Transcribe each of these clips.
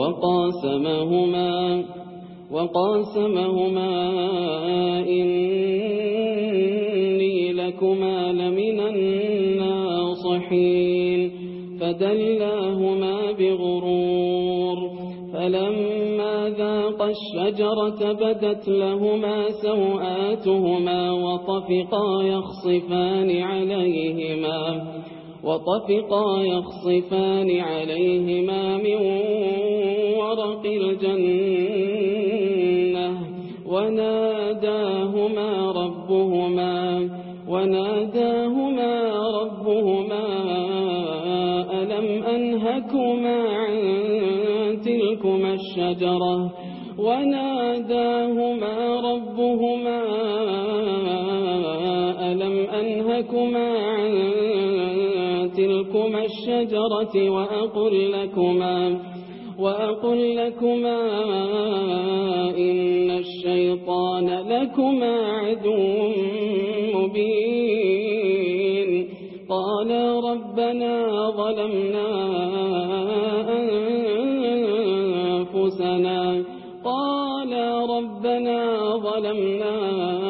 وقاسمهما وقاسمهما إني لكما لمن الناصحين. فدلاهما بغرور فلما ذاق الشجرة بدت لهما سوآتهما وطفقا يخصفان عليهما وطفقا يخصفان عليهما من في الجنة وناداهما ربهما وناداهما ربهما ألم أنهكما عن تلكما الشجرة وناداهما ربهما ألم أنهكما عن تلكما الشجرة وأقول لكما وأقل لكما إن الشيطان لكما عدو مبين قالا ربنا ظلمنا أنفسنا قالا ربنا ظلمنا أنفسنا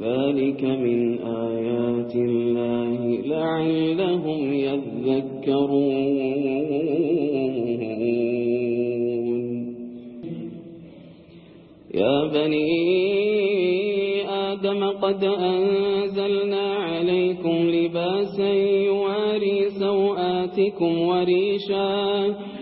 ذلك من آيات الله لعلهم يذكرون يا بني آدم قد أنزلنا عليكم لباسا يواري سوآتكم وريشا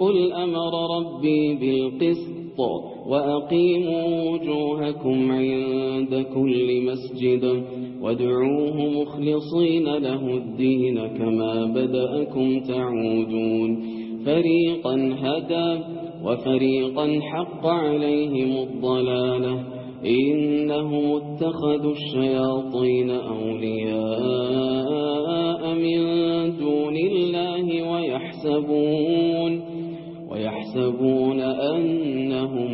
قل أمر ربي بالقسط وأقيموا وجوهكم عند كل مسجد وادعوه مخلصين له الدين كما بدأكم تعودون فريقا هدى وفريقا حق عليهم الضلالة إنهم اتخذوا الشياطين أولياء من دون الله ويحسبون ويحسبون أنهم